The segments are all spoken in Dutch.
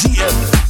ZFM.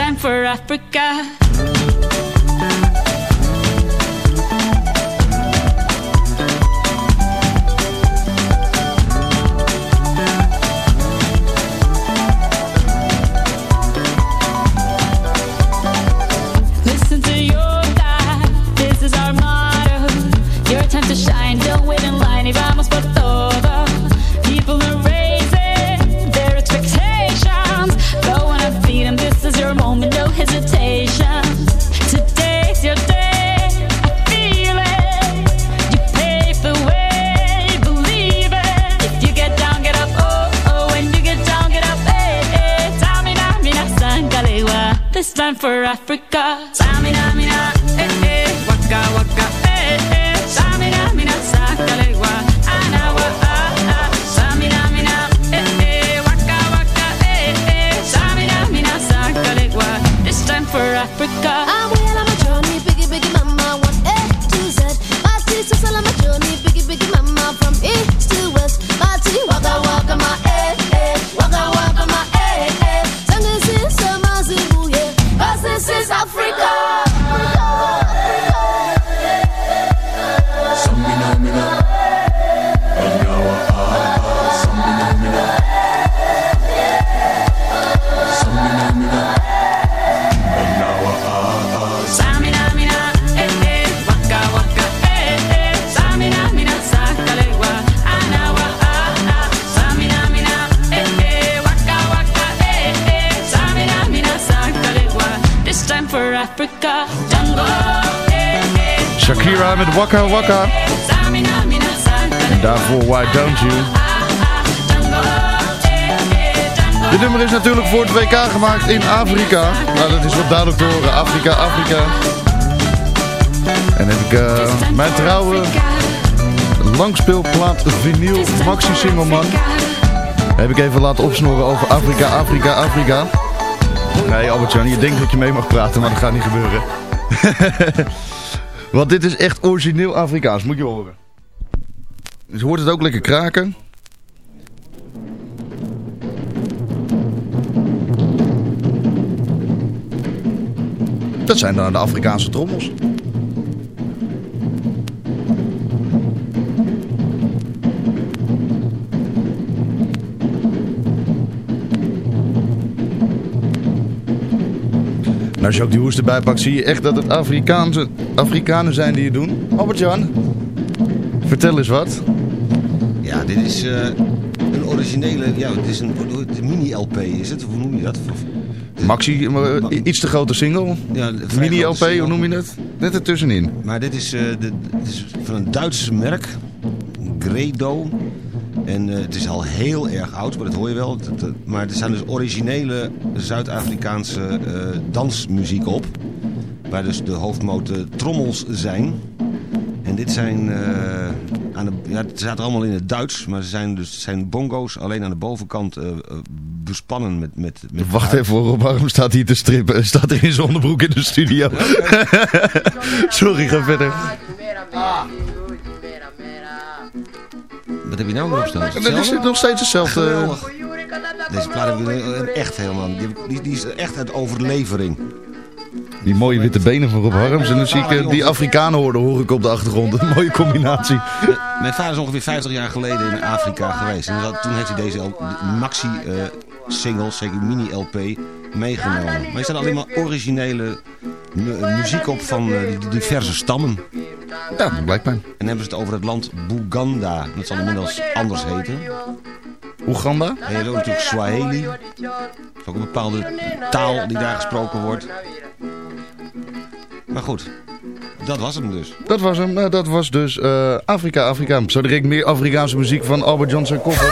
time for Africa. Africa. Waka Waka. Sakalewa. Daarvoor Why Don't You. Dit nummer is natuurlijk voor het WK gemaakt in Afrika. Nou, dat is wel duidelijk te horen. Afrika, Afrika. En heb ik eh, mijn trouwe langspeelplaat vinyl maxi singleman. Heb ik even laten opsnoren over Afrika, Afrika, Afrika. Nee, Albert-Jan, je denkt dat je mee mag praten, maar dat gaat niet gebeuren. Want dit is echt origineel Afrikaans, moet je horen. Dus hoort het ook lekker kraken. Dat zijn dan de Afrikaanse trommels. Als je ook die hoest erbij pakt, zie je echt dat het Afrikaanse, Afrikanen zijn die het doen. Albert-Jan, vertel eens wat. Ja, dit is eh, een originele, ja, het is een, een mini-LP is het, hoe noem je dat? Maxi, maar, i- iets te grote single. Ja, Mini-LP, hoe noem je het? Net ertussenin. Maar dit is, eh, de, het is van een Duits merk, Gredo. En eh, het is al heel erg oud, maar dat hoor je wel. Dat- dat- maar er zijn dus originele Zuid-Afrikaanse eh, dansmuziek op. Waar dus de hoofdmoten trommels zijn. En dit zijn, eh, aan de, ja, het staat allemaal in het Duits, maar ze zijn dus zijn bongo's alleen aan de bovenkant bespannen met... met, met Wacht even Rob, waarom staat hij te strippen? Staat er in zijn onderbroek in de studio? Sorry, ga verder. Wat heb je nou weer op staan? Is het Dat is nog steeds hetzelfde. Geweldig. Deze plaat heb ik eh, echt helemaal... Die, die, die is echt uit overlevering. Die mooie witte benen van Rob Harms. En dan zie ik eh, die Afrikanen horen, hoor ik op de achtergrond. Een mooie combinatie. Eh, Mijn vader is ongeveer 50 jaar geleden in Afrika geweest. En toen heeft hij deze maxi-single, zeker mini-LP, meegenomen. Maar er staan alleen maar originele eh, muziek op van eh, diverse stammen. Ja, dat blijkt mij. En dan hebben ze het over het land Buganda. Dat zal inmiddels anders heten. Oeganda? En je hebt ook natuurlijk Swahili. Dat is ook een bepaalde taal die daar gesproken wordt. Maar goed, dat was hem dus. Dat was hem. Nou, dat was dus eh, Afrika, Afrika. Zo direct meer Afrikaanse muziek van Albert Johnson Koffer.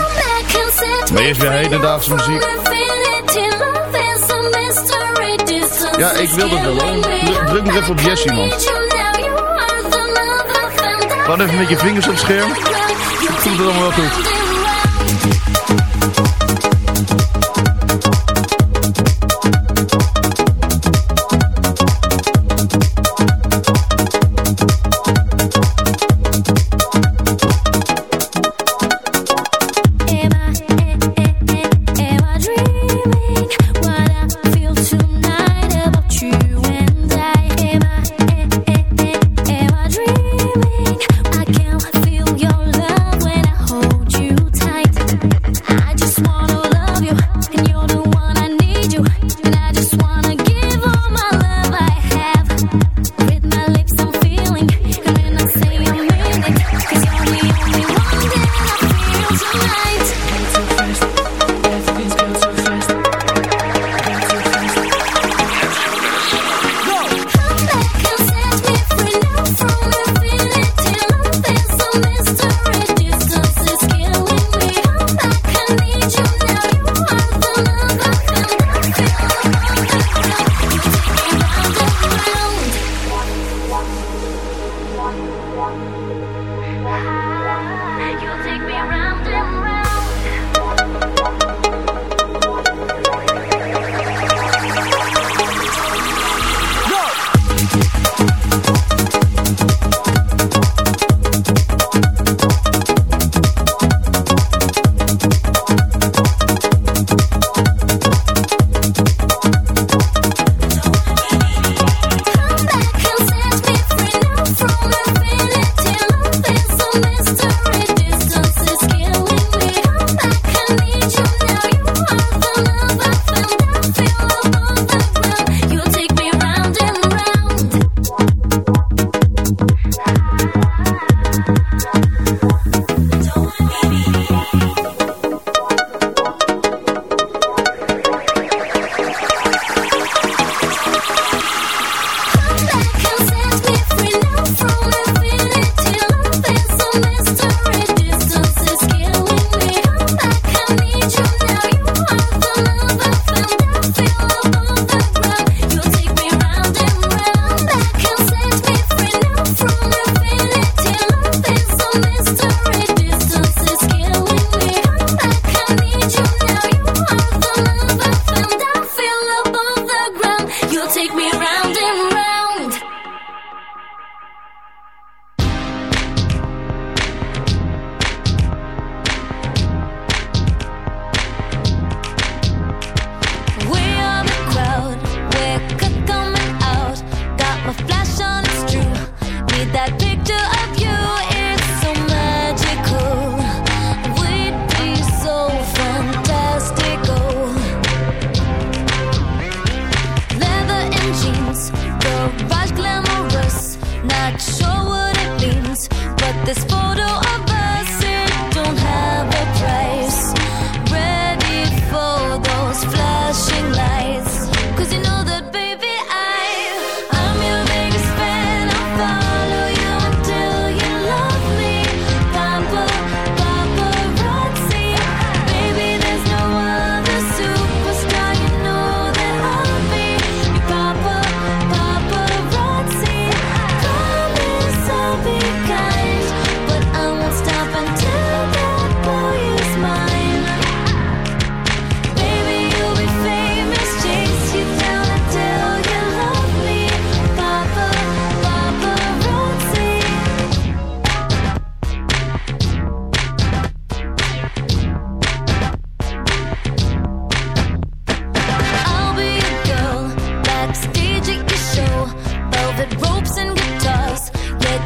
Maar eerst weer hedendaagse muziek. Ja, ik wil dat wel hoor. Druk- nog even op Jessie, man. Gewoon even met je vingers op het scherm. Komt het allemaal wel goed.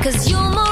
Cause you're more.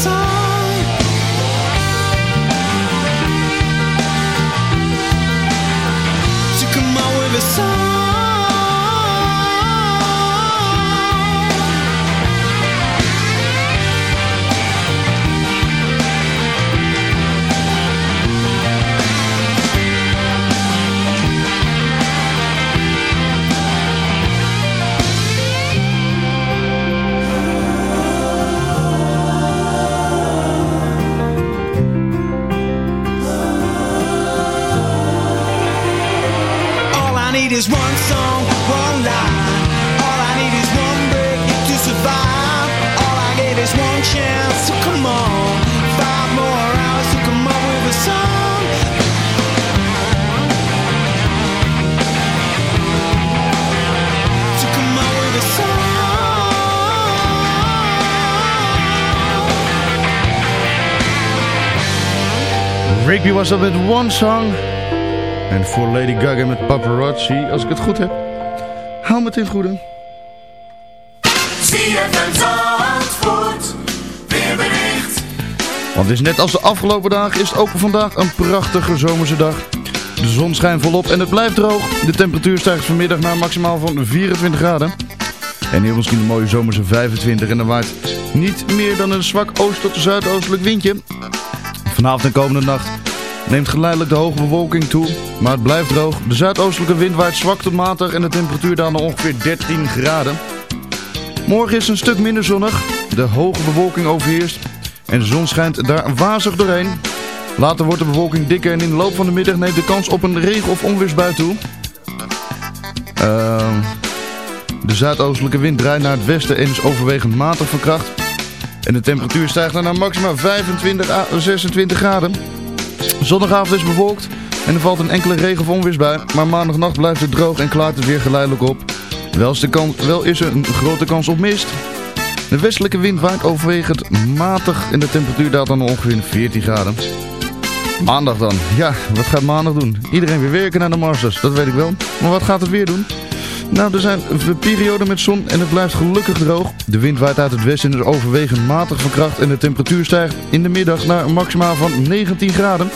song. Rigby was dat met One Song. En voor Lady Gaga met Paparazzi, als ik het goed heb. Hou me het in het goede. Weerbericht. Want het is net als de afgelopen dagen, is het ook vandaag een prachtige zomerse dag. De zon schijnt volop en het blijft droog. De temperatuur stijgt vanmiddag naar maximaal van 24 graden. En hier misschien een mooie zomerse 25 en er waait niet meer dan een zwak oost- tot zuidoostelijk windje. Vanavond en komende nacht neemt geleidelijk de hoge bewolking toe, maar het blijft droog. De zuidoostelijke wind waait zwak tot matig en de temperatuur daalt naar ongeveer 13 graden. Morgen is een stuk minder zonnig, de hoge bewolking overheerst en de zon schijnt daar wazig doorheen. Later wordt de bewolking dikker en in de loop van de middag neemt de kans op een regen- of onweersbui toe. Ehm, de zuidoostelijke wind draait naar het westen en is overwegend matig van kracht. En de temperatuur stijgt dan naar maximaal 25 à 26 graden. Zondagavond is bewolkt en er valt een enkele regen- of onweersbui. Maar maandagnacht blijft het droog en klaart het weer geleidelijk op. Wel is, wel is er een grote kans op mist. De westelijke wind waait overwegend matig en de temperatuur daalt dan ongeveer 14 graden. Maandag dan. Ja, wat gaat maandag doen? Iedereen weer werken naar de Masters, dat weet ik wel. Maar wat gaat het weer doen? Nou, er zijn perioden met zon en het blijft gelukkig droog. De wind waait uit het westen en is overwegend matig van kracht en de temperatuur stijgt in de middag naar een maximaal van 19 graden.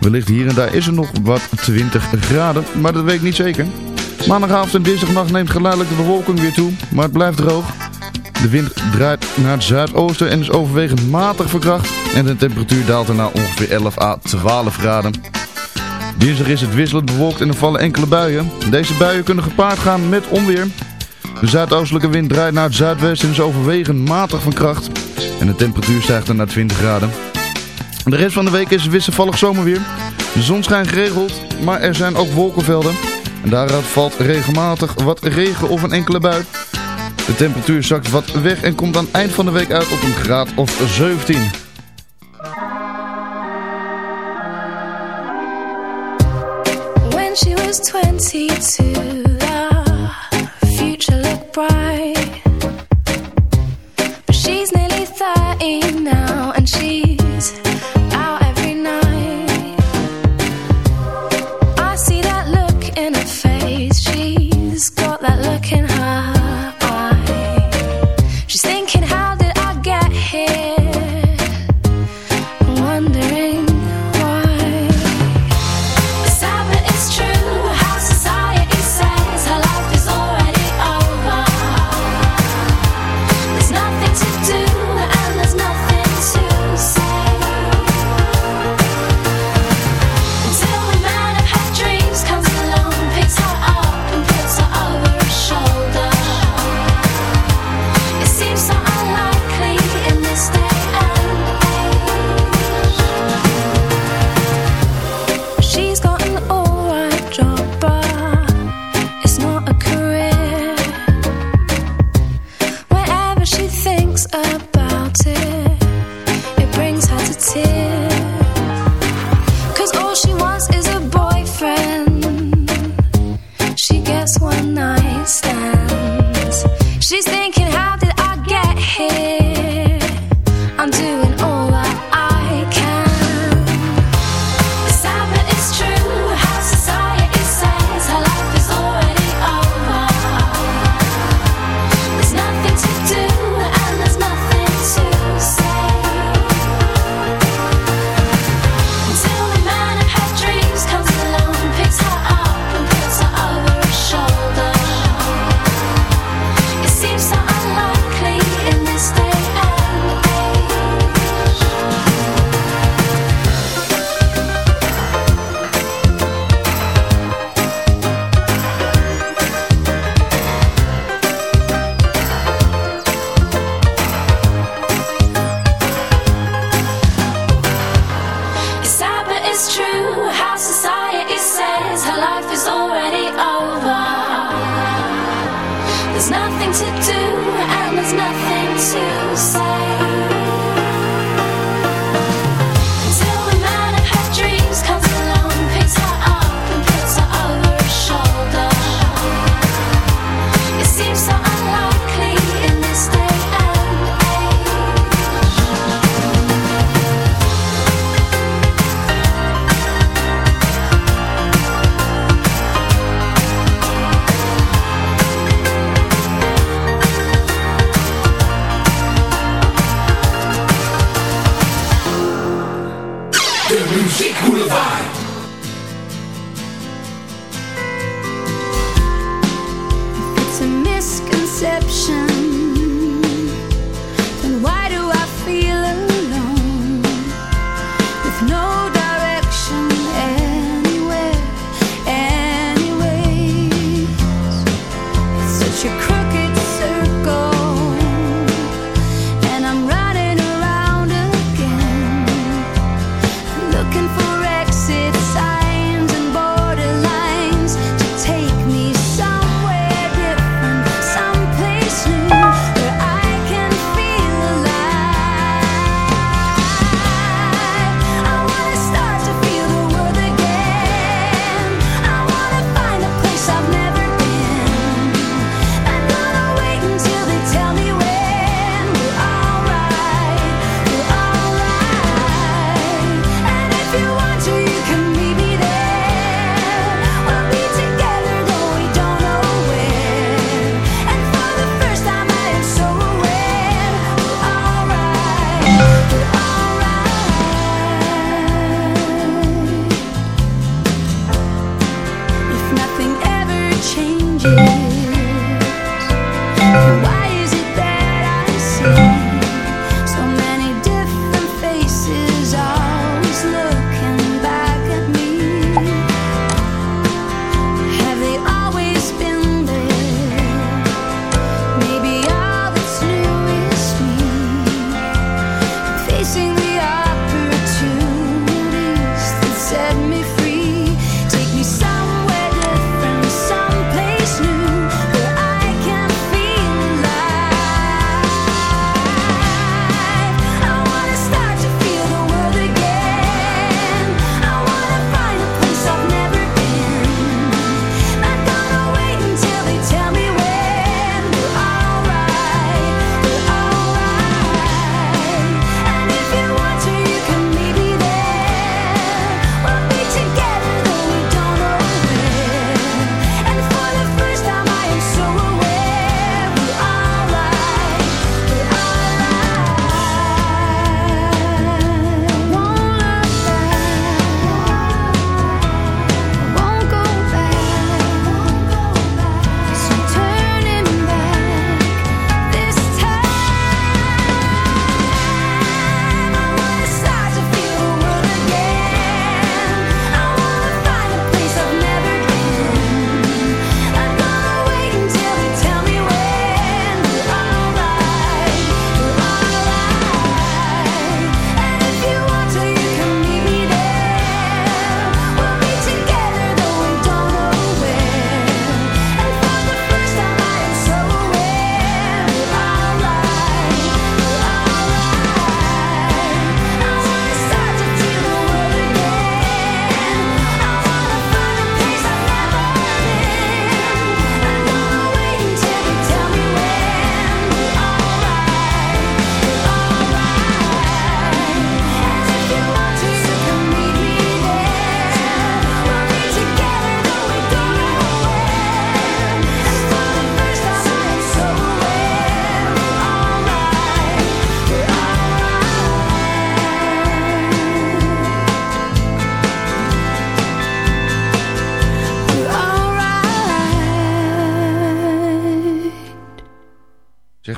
Wellicht hier en daar is er nog wat 20 graden, maar dat weet ik niet zeker. Maandagavond en dinsdagnacht neemt geleidelijk de bewolking weer toe, maar het blijft droog. De wind draait naar het zuidoosten en is overwegend matig van kracht. En de temperatuur daalt naar ongeveer 11 à 12 graden. Dinsdag is het wisselend bewolkt en er vallen enkele buien. Deze buien kunnen gepaard gaan met onweer. De zuidoostelijke wind draait naar het zuidwesten en is overwegend matig van kracht. En de temperatuur stijgt dan naar 20 graden. De rest van de week is wisselvallig zomerweer. De zon schijnt geregeld, maar er zijn ook wolkenvelden. En daaruit valt regelmatig wat regen of een enkele bui. De temperatuur zakt wat weg en komt aan het eind van de week uit op een graad of 17. she was 22, The future looked bright.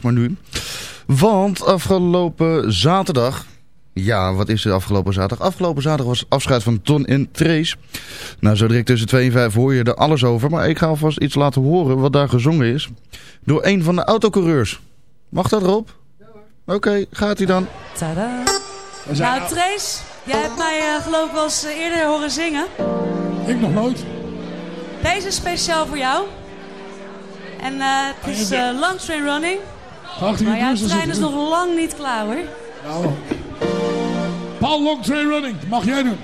Maar nu. Want afgelopen zaterdag... Ja, wat is er afgelopen zaterdag? Afgelopen zaterdag was afscheid van Ton en Trace. Nou, zo direct tussen 2 en 5 hoor je er alles over. Maar ik ga alvast iets laten horen wat daar gezongen is. Door een van de autocoureurs. Mag dat erop? Oké, gaat hij dan. Tada. Nou, Trace, jij hebt mij uh, geloof ik wel eens eh, eerder horen zingen. Ik nog nooit. Deze is speciaal voor jou. En uh, het is uh, Long Train Running. Maar ja, de trein is nog lang niet klaar hoor. Nou, Paul Long Train Running, mag jij doen.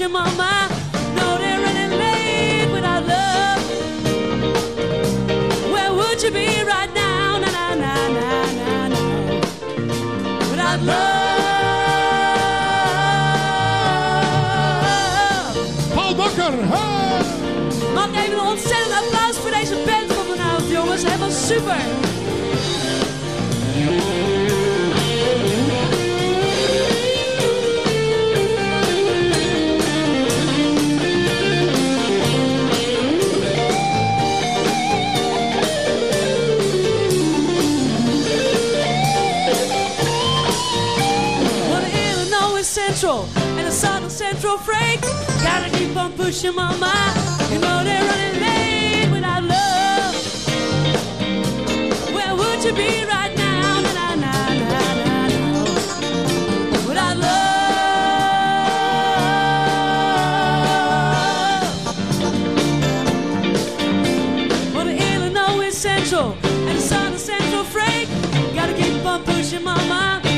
your mama. Central and the Southern Central Freight. Gotta keep on pushing, mama. You know they're running late without love. Where would you be right now? Na, na, na, na. Without love. Well, the Illinois Central and the Southern Central Freight. Gotta keep on pushing, mama.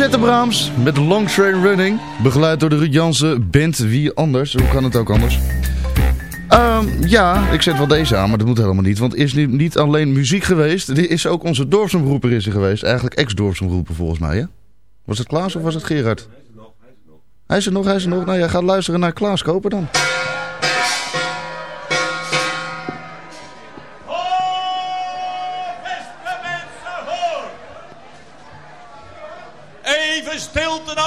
Lisette Braams met Long Train Running. Begeleid door de Ruud Jansen Band Wie Anders. Hoe kan het ook anders? Ehm, ja, ik zet wel deze aan, maar dat moet helemaal niet. Want er is niet, niet alleen muziek geweest. Er is ook onze dorpsomroeper is er geweest. Eigenlijk ex-dorpsomroeper volgens mij, hè? Was het Klaas of was het Gerard? Hij is er nog, hij is er nog. Nou ja, ga luisteren naar Klaas Koper dan.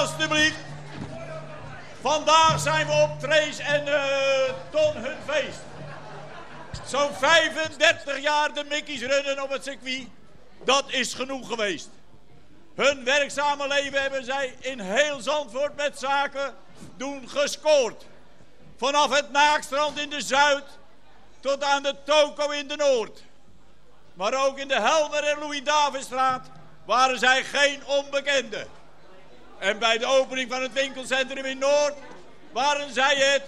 Alstublieft. Vandaag zijn we op Trace en eh, Ton hun feest. Zo'n 35 jaar de Mickey's runnen op het circuit. Dat is genoeg geweest. Hun werkzame leven hebben zij in heel Zandvoort met zaken doen gescoord. Vanaf het Naakstrand in de Zuid tot aan de Toko in de Noord. Maar ook in de Helmer en Louis-Davidstraat waren zij geen onbekenden. En bij de opening van het winkelcentrum in Noord waren zij het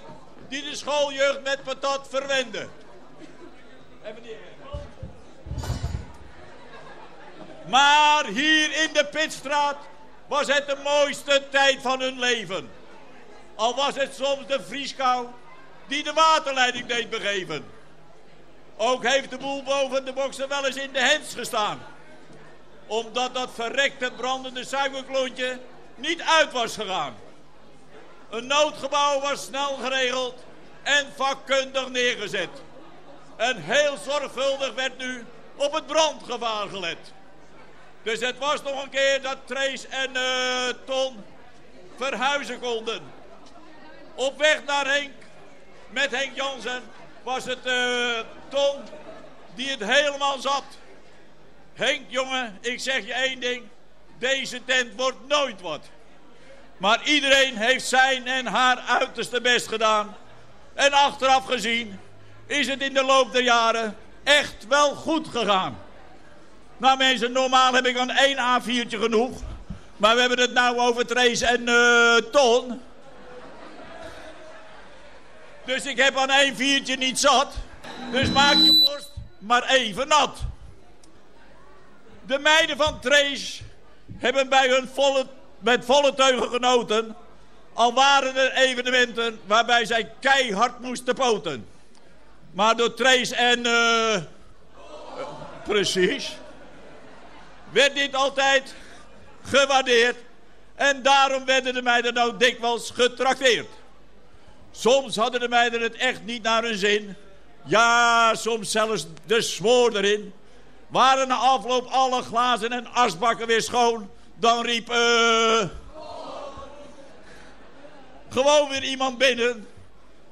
die de schooljeugd met patat verwenden. Maar hier in de Pitstraat was het de mooiste tijd van hun leven. Al was het soms de vrieskou die de waterleiding deed begeven. Ook heeft de boel boven de boksen wel eens in de hens gestaan. Omdat dat verrekte brandende suikerklontje niet uit was gegaan. Een noodgebouw was snel geregeld en vakkundig neergezet. En heel zorgvuldig werd nu op het brandgevaar gelet. Dus het was nog een keer dat Trace en uh, Ton verhuizen konden. Op weg naar Henk, met Henk Jansen, was het uh, Ton die het helemaal zat. Henk, jongen, ik zeg je één ding. Deze tent wordt nooit wat. Maar iedereen heeft zijn en haar uiterste best gedaan. En achteraf gezien is het in de loop der jaren echt wel goed gegaan. Nou mensen, normaal heb ik aan één A4'tje genoeg. Maar we hebben het nou over Trace en uh, Ton. Dus ik heb aan één viertje niet zat. Dus maak je borst maar even nat. De meiden van Trace hebben bij hun volle, met volle teugen genoten. Al waren er evenementen waarbij zij keihard moesten poten. Maar door Trace en... Uh, precies. Werd dit altijd gewaardeerd. En daarom werden de meiden nou dikwijls getrakteerd. Soms hadden de meiden het echt niet naar hun zin. Ja, soms zelfs de smoor erin. Waren na afloop alle glazen en asbakken weer schoon. Dan riep... Uh, gewoon weer iemand binnen.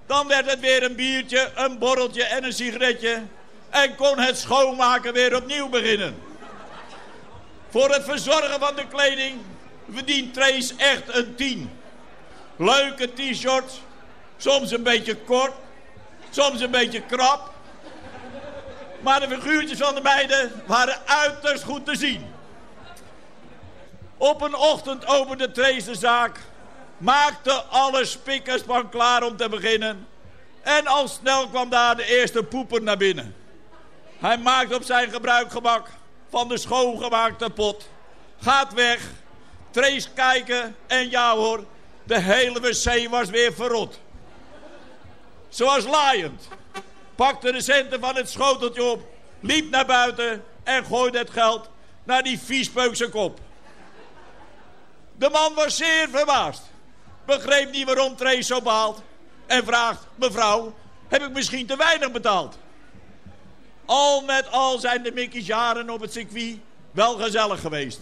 Dan werd het weer een biertje, een borreltje en een sigaretje. En kon het schoonmaken weer opnieuw beginnen. Voor het verzorgen van de kleding verdient Trace echt een tien. Leuke t-shirts, soms een beetje kort, soms een beetje krap. Maar de figuurtjes van de meiden waren uiterst goed te zien. Op een ochtend opende Trace de zaak, maakte alle spikkers van klaar om te beginnen. En al snel kwam daar de eerste poeper naar binnen. Hij maakt op zijn gebruikgemak van de schoongemaakte pot. Gaat weg, Trace kijken en ja hoor, de hele wc was weer verrot. Zoals laaiend. Pakte de centen van het schoteltje op, liep naar buiten en gooide het geld naar die viespeukse kop. De man was zeer verbaasd. Begreep niet waarom Trace zo baalt. En vraagt, mevrouw, heb ik misschien te weinig betaald? Al met al zijn de Mickey's jaren op het circuit wel gezellig geweest.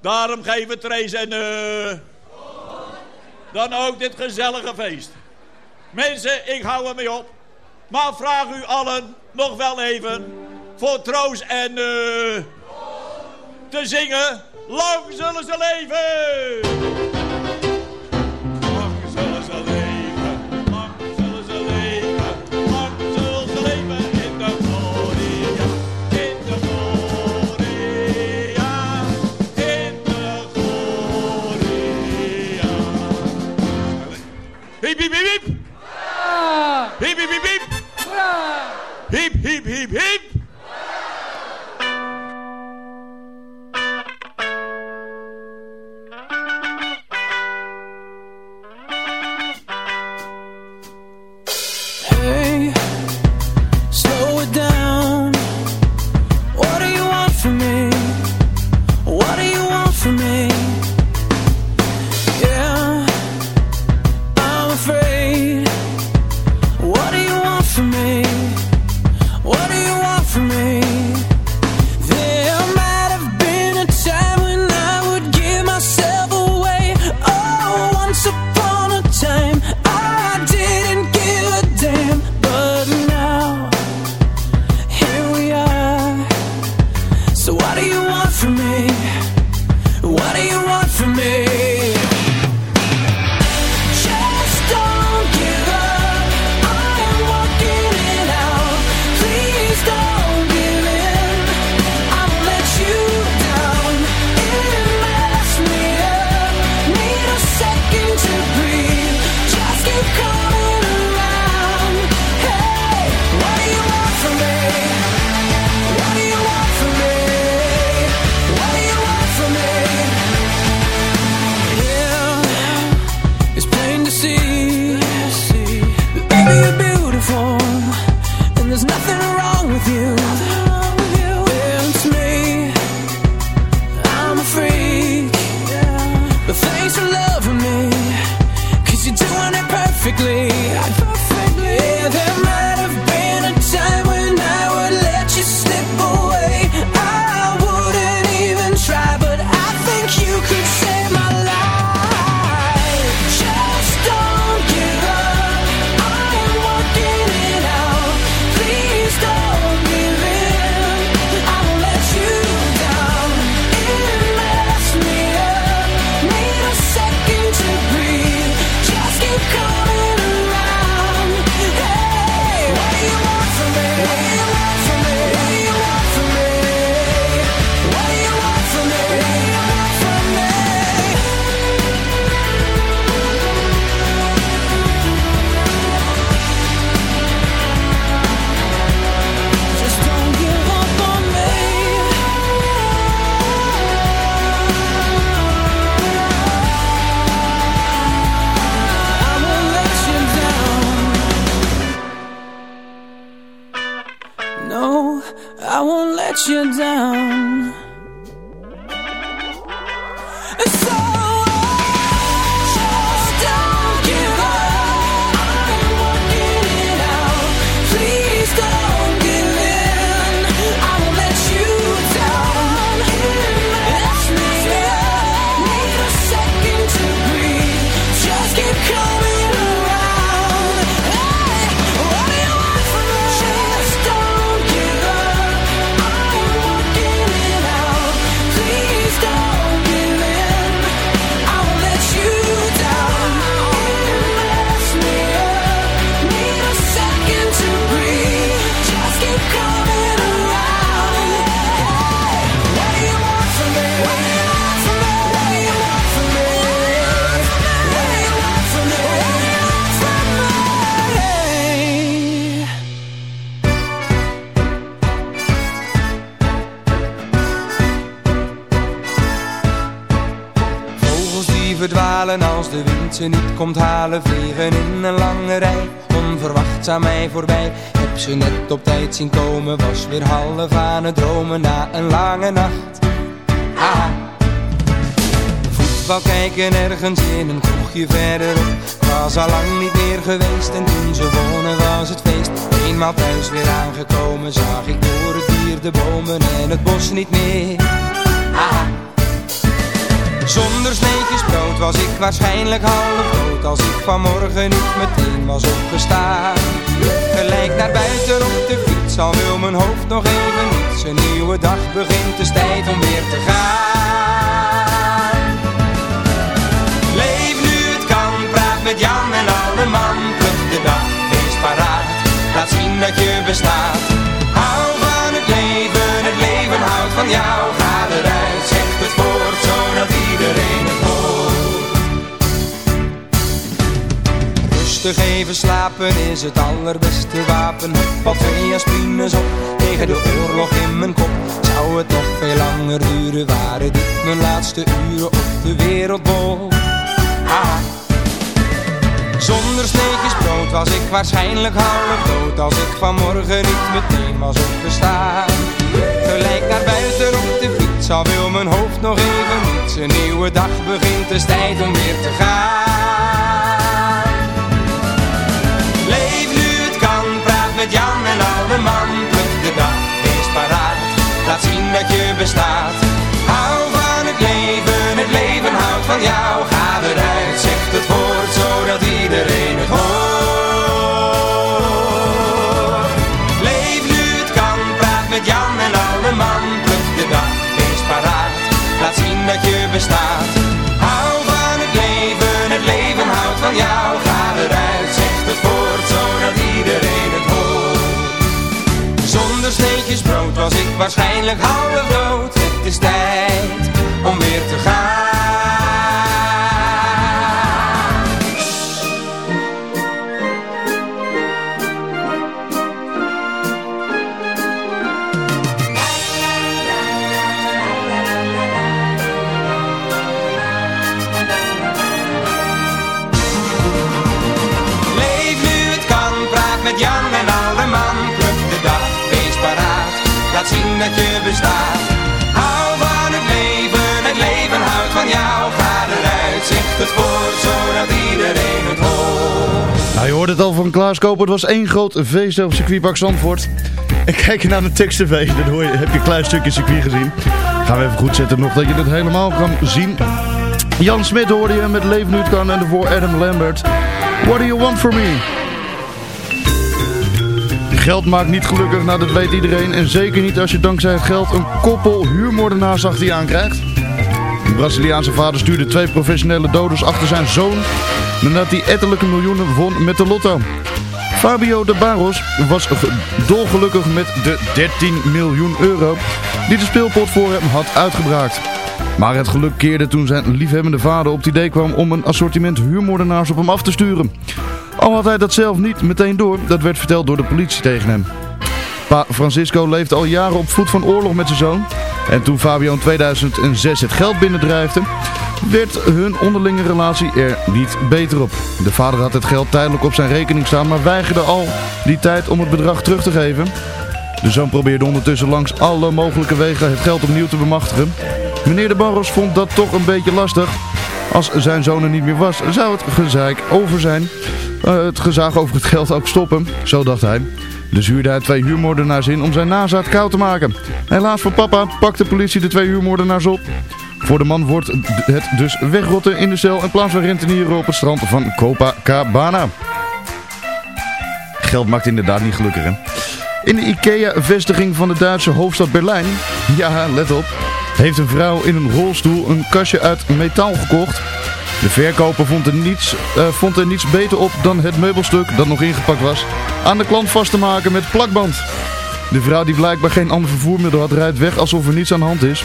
Daarom geven Trace en uh, dan ook dit gezellige feest. Mensen, ik hou ermee op. Maar vraag u allen nog wel even voor troost en uh, te zingen. Lang zullen ze leven! Heap, heap, heap, heap. Onverwachts aan mij voorbij. Heb ze net op tijd zien komen, was weer half aan het dromen na een lange nacht. Haha Voetbal kijken ergens in een kroegje verderop Was al lang niet meer geweest en toen ze wonen was het feest. Eenmaal thuis weer aangekomen zag ik door het dier de bomen en het bos niet meer. Haha zonder sneetjes brood was ik waarschijnlijk half dood. Als ik vanmorgen niet meteen was opgestaan. Gelijk naar buiten op de fiets Al wil mijn hoofd nog even niets Een nieuwe dag begint, het is tijd om weer te gaan. Leef nu het kan, praat met Jan en alle man Pluk de dag, wees paraat Laat zien dat je bestaat. Hou van het leven, het leven houdt van jou Rustig even slapen is het allerbeste wapen. Wat twee aspirines op tegen de oorlog in mijn kop. Zou het nog veel langer duren, waren dit mijn laatste uren op de wereldbol? Ah. Zonder sneetjes brood was ik waarschijnlijk half dood Als ik vanmorgen niet meteen was opgestaan. Gelijk naar buiten op de fiets, al wil mijn hoofd nog even niets Een nieuwe dag begint, het is tijd om weer te gaan Jan en alle man Pluk de dag, wees paraat, laat zien dat je bestaat. Hou van het leven, het leven houdt van jou waarschijnlijk half dood Het is tijd om weer te gaan laat zien dat je bestaat Hou van het leven, het leven houdt van jou Ga eruit, zeg het voort, zodat iedereen het hoort Nou, je hoorde het al van Klaas Koper. Het was één groot feest op circuitpark Zandvoort. En kijk je naar de tekst TV, dan hoor je, heb je een klein stukje circuit gezien. Gaan we even goed zetten nog dat je het helemaal kan zien. Jan Smit hoorde je met Leven nu kan en daarvoor Adam Lambert. What do you want from me? Geld maakt niet gelukkig, nou dat weet iedereen. En zeker niet als je dankzij het geld een koppel huurmoordenaars achter je aankrijgt. De Braziliaanse vader stuurde twee professionele doders achter zijn zoon nadat hij ettelijke miljoenen won met de lotto. Fabio de Barros was ge- dolgelukkig met de 13 miljoen euro die de speelpot voor hem had uitgebraakt. Maar het geluk keerde toen zijn liefhebbende vader op het idee kwam om een assortiment huurmoordenaars op hem af te sturen. Al had hij dat zelf niet meteen door, dat werd verteld door de politie tegen hem. Pa Francisco leeft al jaren op voet van oorlog met zijn zoon. En toen Fabio in 2006 het geld binnendrijfde, werd hun onderlinge relatie er niet beter op. De vader had het geld tijdelijk op zijn rekening staan, maar weigerde al die tijd om het bedrag terug te geven. De zoon probeerde ondertussen langs alle mogelijke wegen het geld opnieuw te bemachtigen. Meneer de Barros vond dat toch een beetje lastig. Als zijn zoon er niet meer was, zou het gezeik over zijn. Eh, het gezag over het geld ook stoppen, zo dacht hij. Dus huurde hij twee huurmoordenaars in om zijn nazaat koud te maken. Helaas voor papa pakt de politie de twee huurmoordenaars op. Voor de man wordt het dus wegrotten in de cel in plaats van rentenieren op het strand van Copacabana. Geld maakt inderdaad niet gelukkig, hè? In de IKEA-vestiging van de Duitse hoofdstad Berlijn, ja, let op, heeft een vrouw in een rolstoel een kastje uit metaal gekocht. De verkoper vond er, niets, eh, vond er niets beter op dan het meubelstuk dat nog ingepakt was aan de klant vast te maken met plakband. De vrouw die blijkbaar geen ander vervoermiddel had rijdt weg alsof er niets aan de hand is.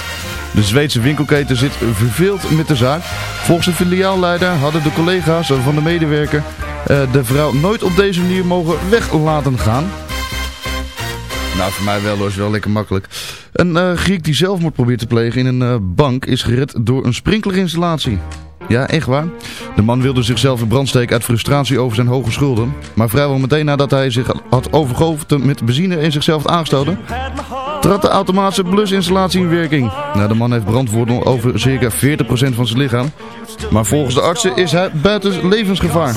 De Zweedse winkelketen zit verveeld met de zaak. Volgens de filiaalleider hadden de collega's van de medewerker eh, de vrouw nooit op deze manier mogen weg laten gaan. Nou, voor mij wel hoor, is wel lekker makkelijk. Een eh, Griek die zelfmoord probeert te plegen in een bank is gered door een sprinklerinstallatie. Ja, echt waar. De man wilde zichzelf in brand steken uit frustratie over zijn hoge schulden. Maar vrijwel meteen nadat hij zich had overgoten met benzine en zichzelf had aangestoten, trad de automatische blusinstallatie in werking. Nou, de man heeft brandwonden over circa 40% van zijn lichaam. Maar volgens de artsen is hij buiten levensgevaar.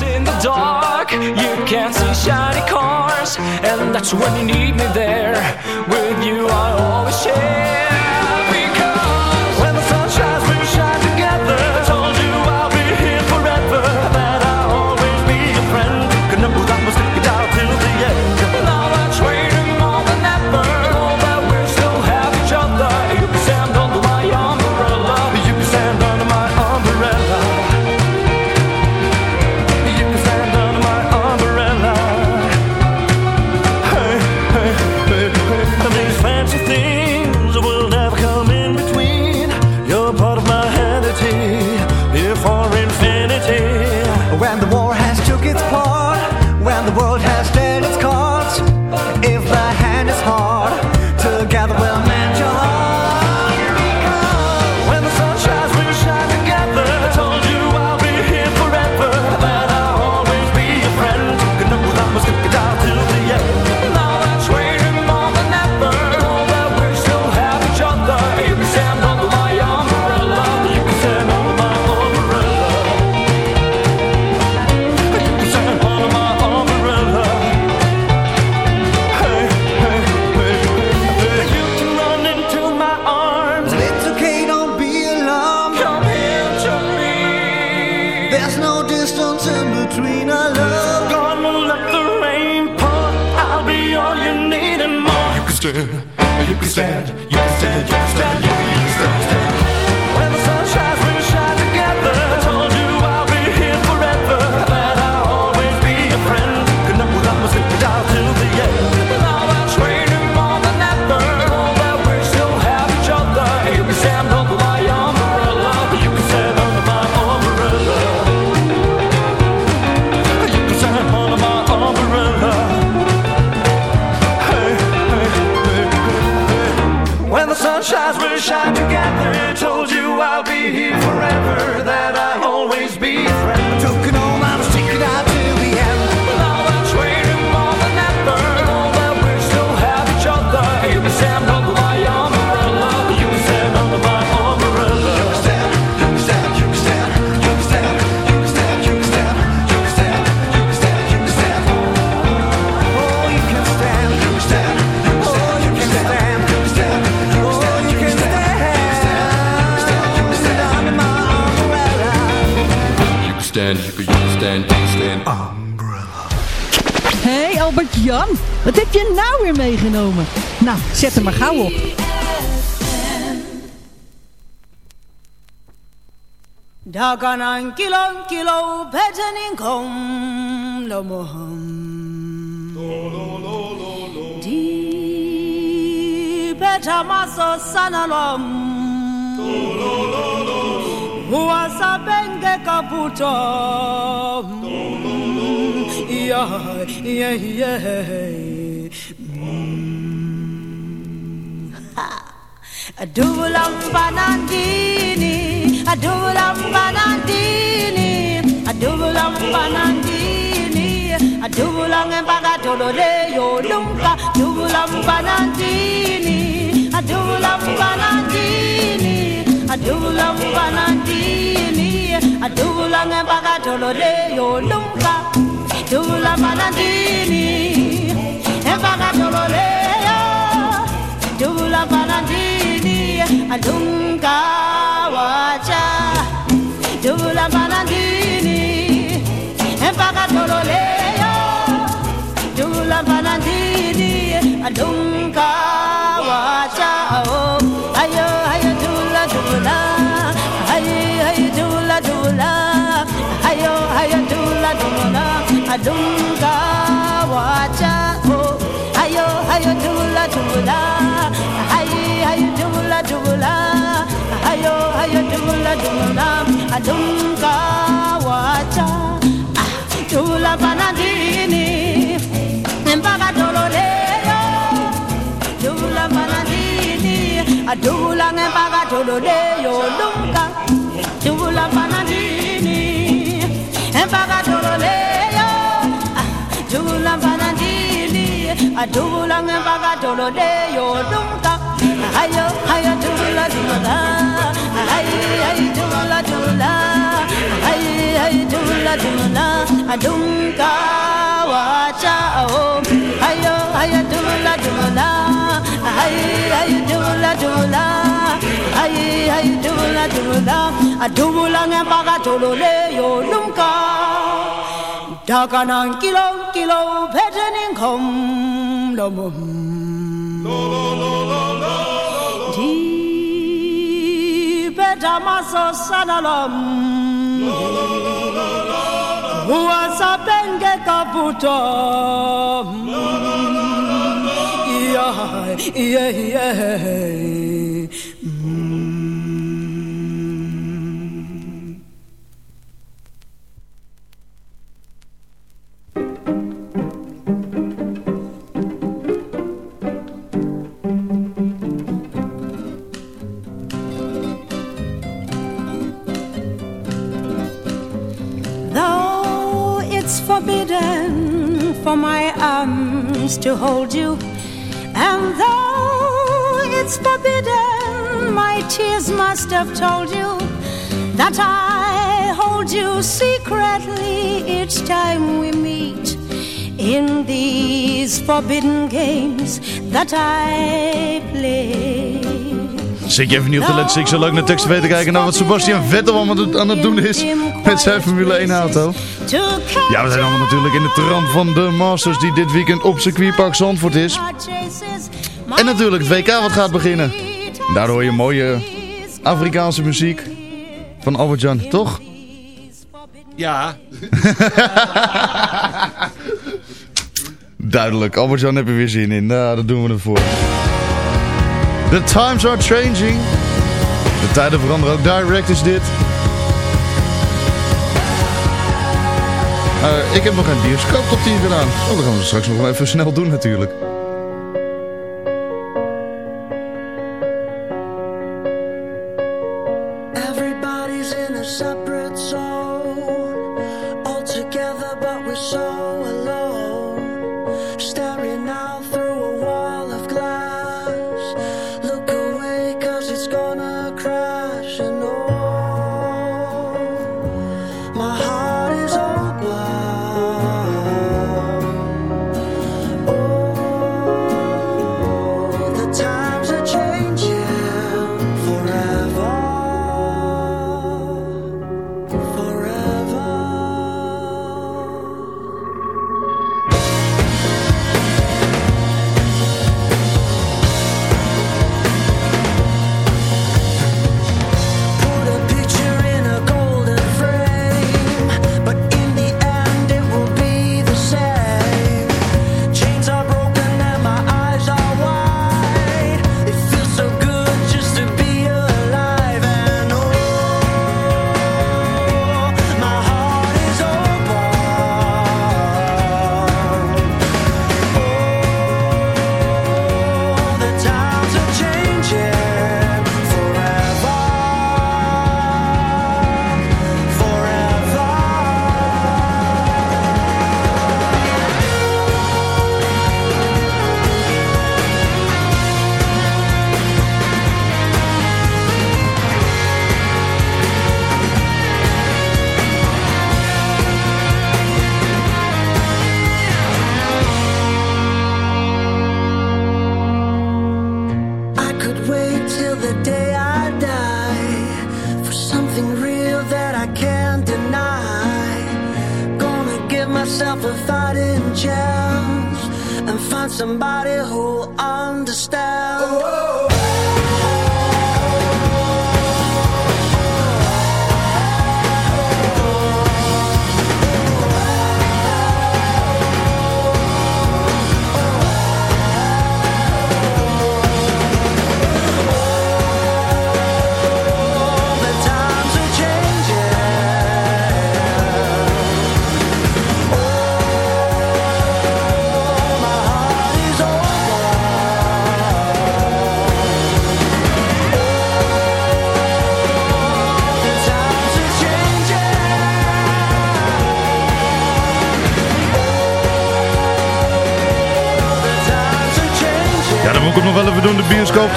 me use a stand, take a stand. Hé hey Albert Jan, wat heb je nou weer meegenomen? Nou, zet hem maar gauw op. Daganan kilo kilo petenin kom lo moham. Di peta maso sanalom. Huasa benge kaputo. Yeah, yeah, yeah. Adulam banandini, banandini, dolore yo lumka, adulam banandini, banandini, adula mfana ndini adula ngempakatolo leyo lumka adula mfana ndini empakatolo Adunga Wacha, oh, ayo, ayo, Dula Dula. Hayo dula dula, hayo hayo dula dula, adunga wacha, ah, dula banadini, mpaka dololeo, dula banadini, adula mpaka dololeo, lunga, dula banadini, mpaka dololeo, adubula ngempakadolo leyo lumka hayo hayo dubula dubula hayi hayi dubula dubula hayi hayi dubula dubula adumka wacha oh. Hayo hayo Ayo ayo hayi hayi dubula dubula hayi hayi dubula dubula adubula ngempakadolo leyo lumka Dakanan kilo kilo petenin kom l'homme. Jipetamaso sanalom. Uwasa penge kaputo. Yeah, yeah, yeah. Forbidden for my arms to hold you, and though it's forbidden, my tears must have told you that I hold you secretly each time we meet in these forbidden games that I play. Zit je even niet op de Let's Six, zo leuk naar tekst te kijken naar wat Sebastian Vettel allemaal aan het doen is met zijn Formule 1 auto. Ja, we zijn allemaal natuurlijk in de trant van de Masters die dit weekend op circuitpark Zandvoort is. En natuurlijk het WK wat gaat beginnen. Daar hoor je mooie Afrikaanse muziek van Albert-Jan, toch? Ja. Duidelijk, Albert-Jan heb er weer zin in. Nou, daar doen we het voor. The times are changing. De tijden veranderen ook. Direct is dit. Uh, ik heb nog een bioscoop top 10 gedaan. Oh, dat gaan we straks nog even snel doen natuurlijk.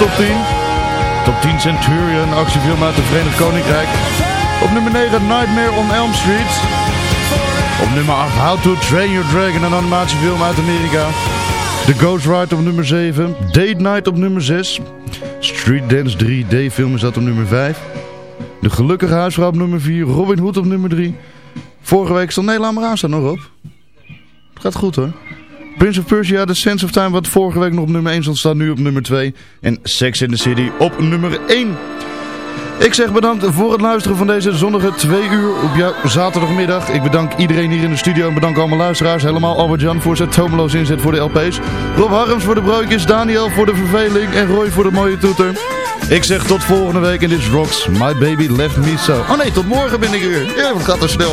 Top 10. Top 10 Centurion, actiefilm uit het Verenigd Koninkrijk. Op nummer 9 Nightmare on Elm Street. Op nummer 8 How to Train Your Dragon, een animatiefilm uit Amerika. The Ghost Rider op nummer 7. Date Night op nummer 6. Street Dance 3D film is dat op nummer 5. De Gelukkige Huisvrouw op nummer 4. Robin Hood op nummer 3. Vorige week stond Nederland maar aan nog op. Het gaat goed hoor. Prince of Persia, The Sense of Time, wat vorige week nog op nummer 1 stond, staat nu op nummer 2. En Sex in the City op nummer 1. Ik zeg bedankt voor het luisteren van deze zonnige 2 uur op jouw zaterdagmiddag. Ik bedank iedereen hier in de studio en bedank allemaal luisteraars. Helemaal Albert-Jan voor zijn tomeloos inzet voor de LP's. Rob Harms voor de broodjes, Daniel voor de verveling en Roy voor de mooie toeter. Ik zeg tot volgende week in This Rocks. My baby left me so. Oh nee, tot morgen ben ik. Ja, wat gaat er snel.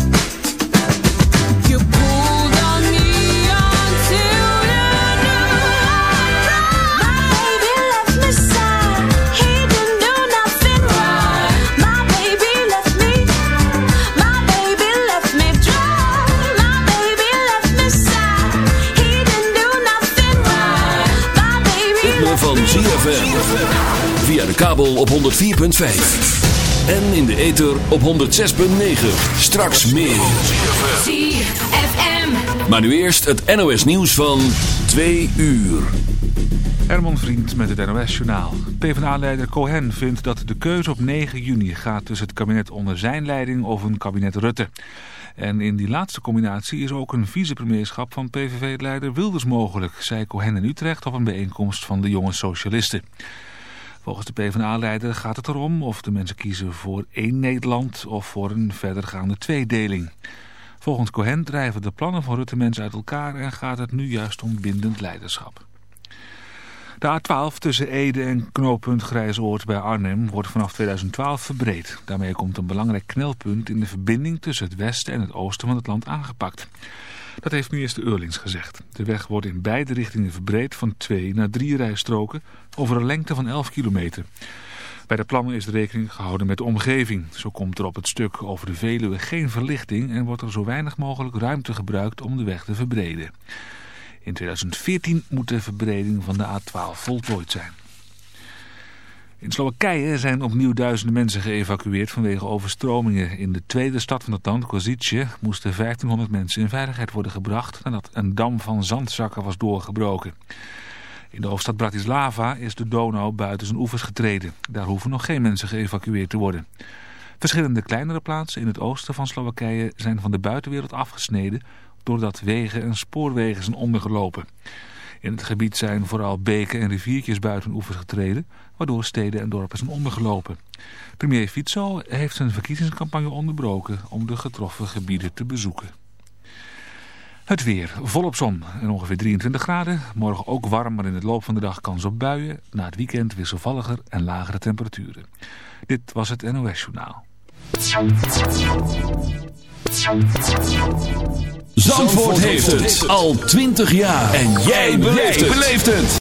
De kabel op 104.5. En in de ether op 106.9. Straks meer. Maar nu eerst het NOS nieuws van 2 uur. Herman Vriend met het NOS-journaal. PvdA-leider Cohen vindt dat de keuze op 9 juni gaat tussen het kabinet onder zijn leiding of een kabinet Rutte. En in die laatste combinatie is ook een vicepremierschap van PVV-leider Wilders mogelijk, zei Cohen in Utrecht op een bijeenkomst van de jonge socialisten. Volgens de PvdA-leider gaat het erom of de mensen kiezen voor één Nederland of voor een verdergaande tweedeling. Volgens Cohen drijven de plannen van Rutte mensen uit elkaar en gaat het nu juist om bindend leiderschap. De A12 tussen Ede en knooppunt Grijzoord bij Arnhem wordt vanaf 2012 verbreed. Daarmee komt een belangrijk knelpunt in de verbinding tussen het westen en het oosten van het land aangepakt. Dat heeft minister Eurlings gezegd. De weg wordt in beide richtingen verbreed van twee naar drie rijstroken over een lengte van 11 kilometer. Bij de plannen is rekening gehouden met de omgeving. Zo komt er op het stuk over de Veluwe geen verlichting en wordt er zo weinig mogelijk ruimte gebruikt om de weg te verbreden. In 2014 moet de verbreding van de A12 voltooid zijn. In Slowakije zijn opnieuw duizenden mensen geëvacueerd vanwege overstromingen. In de tweede stad van het land, Kozice, moesten 1500 mensen in veiligheid worden gebracht nadat een dam van zandzakken was doorgebroken. In de hoofdstad Bratislava is de Donau buiten zijn oevers getreden. Daar hoeven nog geen mensen geëvacueerd te worden. Verschillende kleinere plaatsen in het oosten van Slowakije zijn van de buitenwereld afgesneden doordat wegen en spoorwegen zijn ondergelopen. In het gebied zijn vooral beken en riviertjes buiten oevers getreden, waardoor steden en dorpen zijn ondergelopen. Premier Fico heeft zijn verkiezingscampagne onderbroken om de getroffen gebieden te bezoeken. Het weer, volop zon en ongeveer 23 graden. Morgen ook warm, maar in het loop van de dag kans op buien. Na het weekend wisselvalliger en lagere temperaturen. Dit was het NOS Journaal. Zandvoort heeft het al 20 jaar. En jij beleeft het.